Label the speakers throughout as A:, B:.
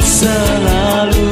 A: selalu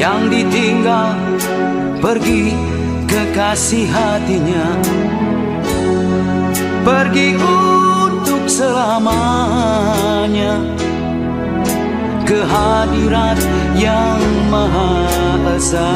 B: yang
A: ditinggal pergi kekasih hatinya. Pergi untuk selamanya. Kehadirat yang maha esa.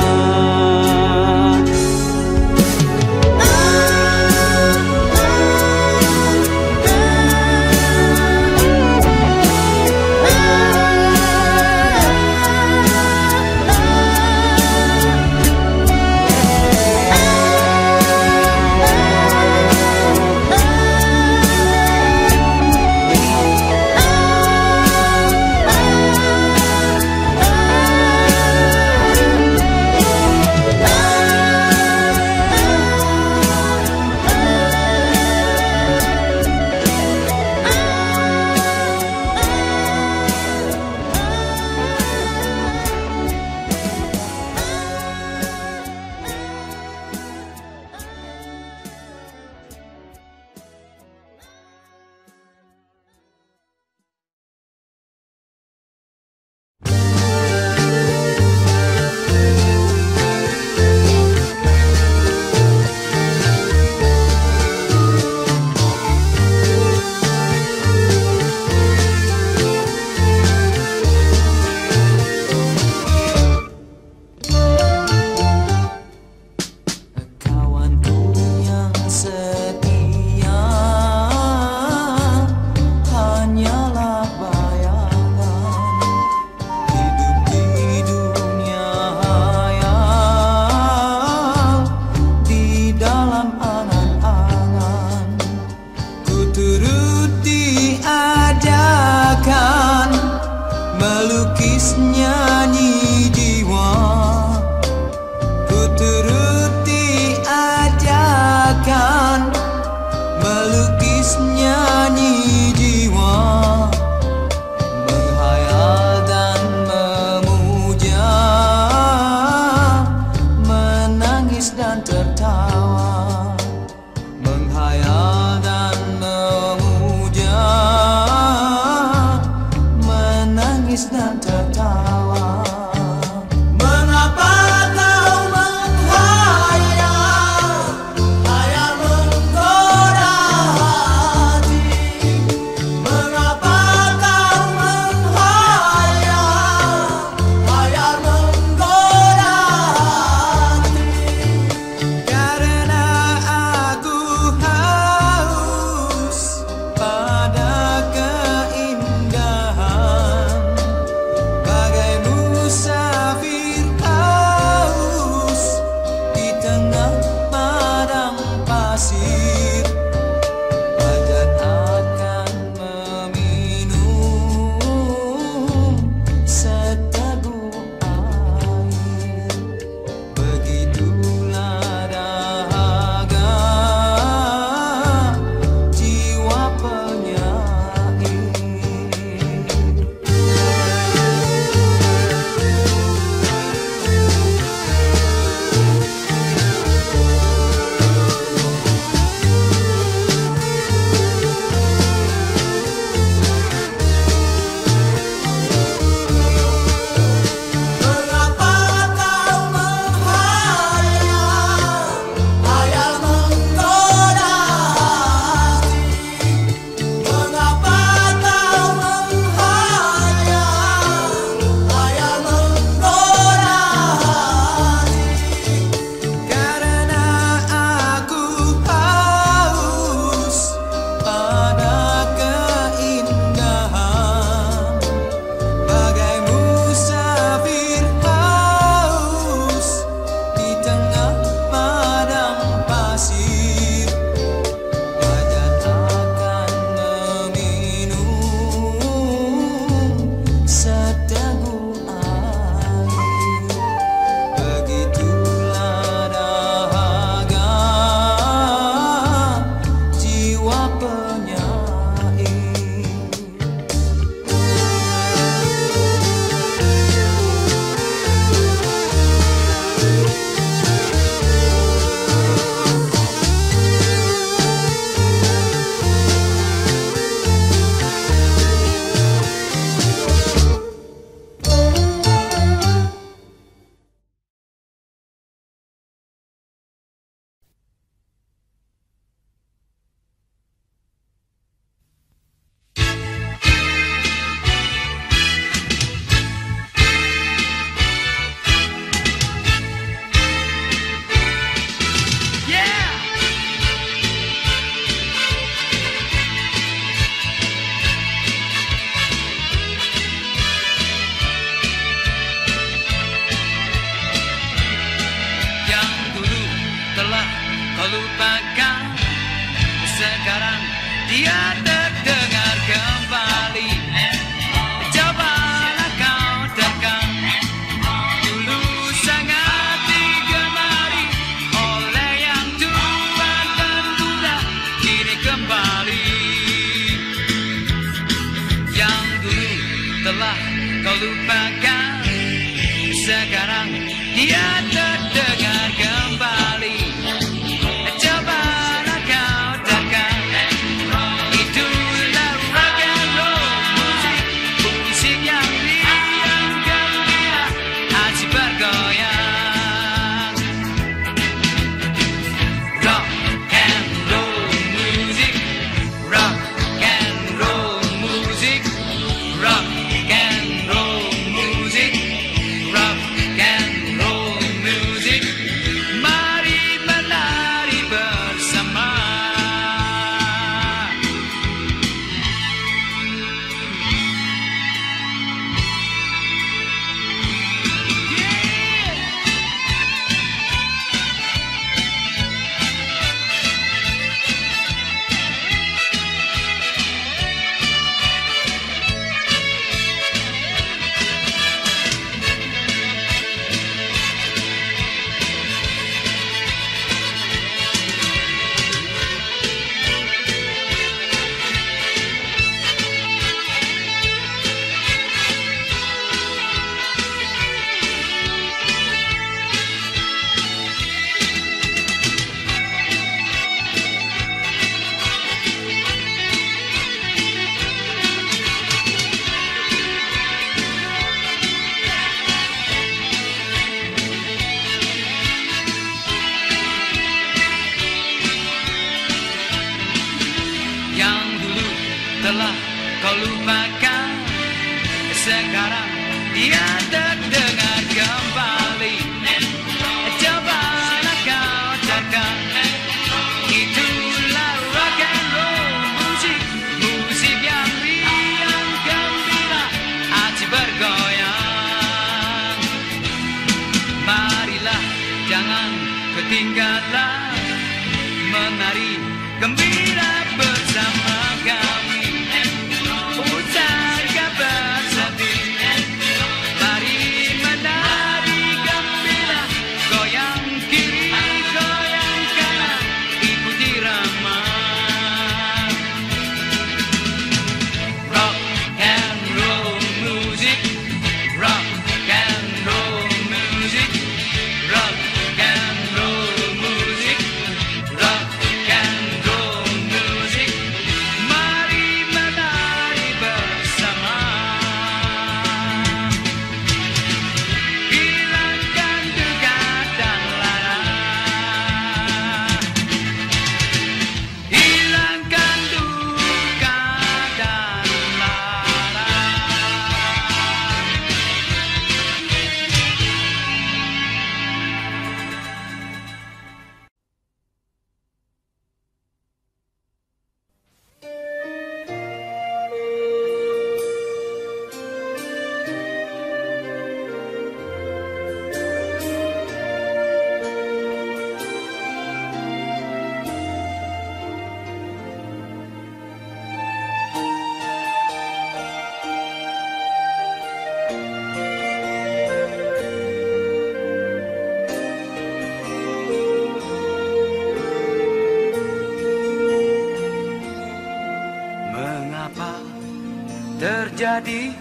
A: terjadi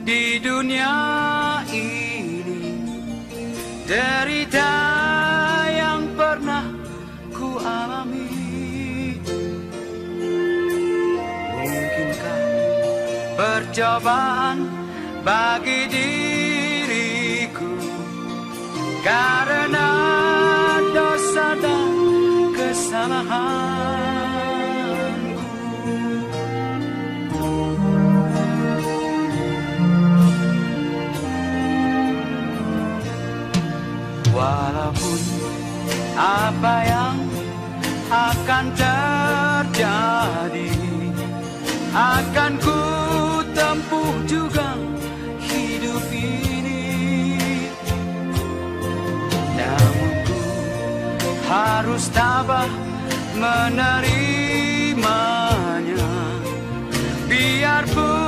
A: di dunia ini. Derita yang pernah ku alami mungkinkah percobaan harus tabah menerimanya biarpun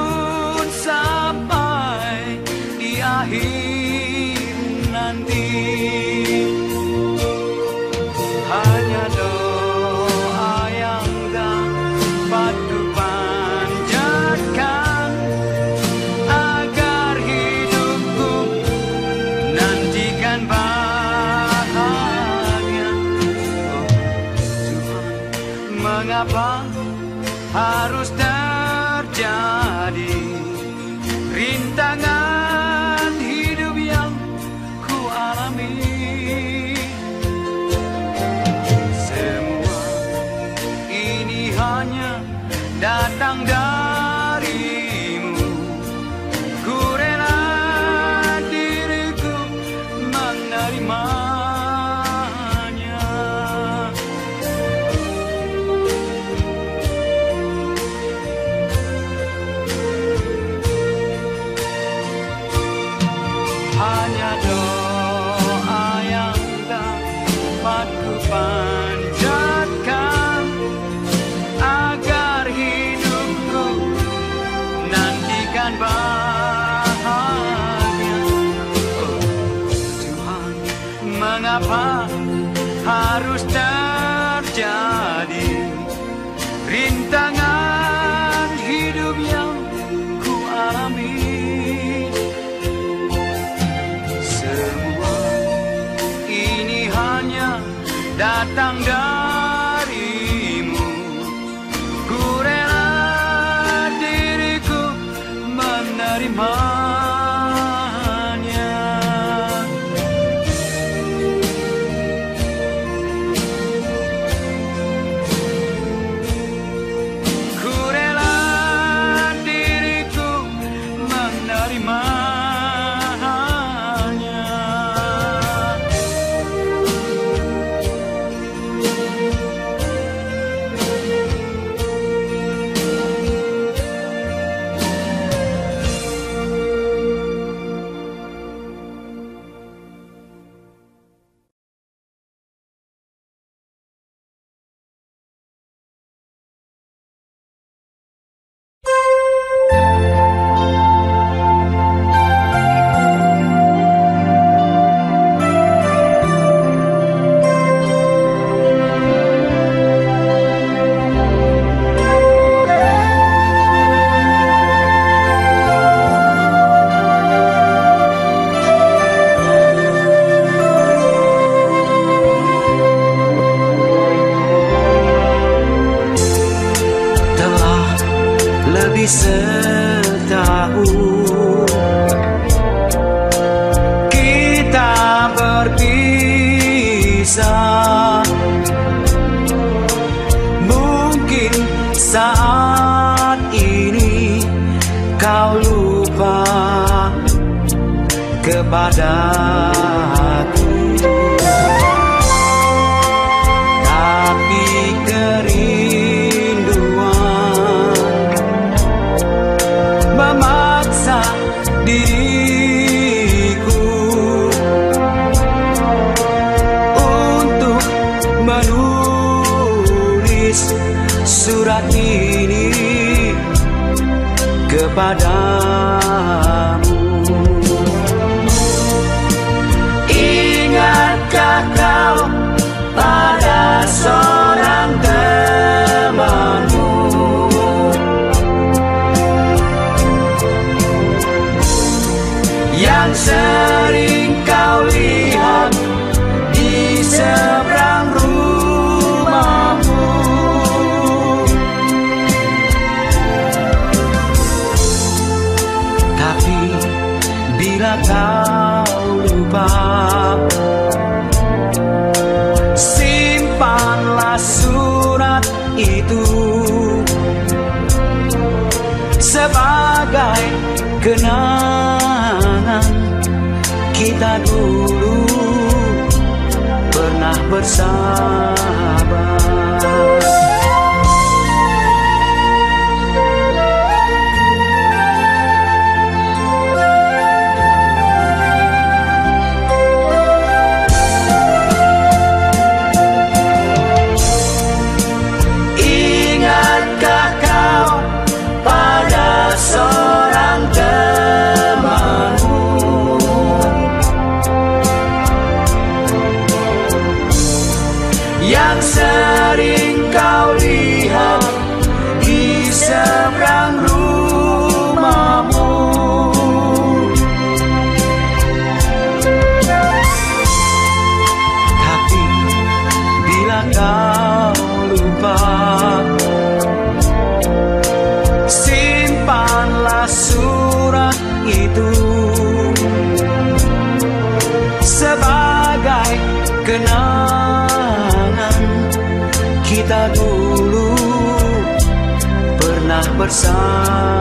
C: kepada aku Tapi kerinduan memaksa diriku Untuk menulis surat ini
A: kepada now. sun. sun. sun.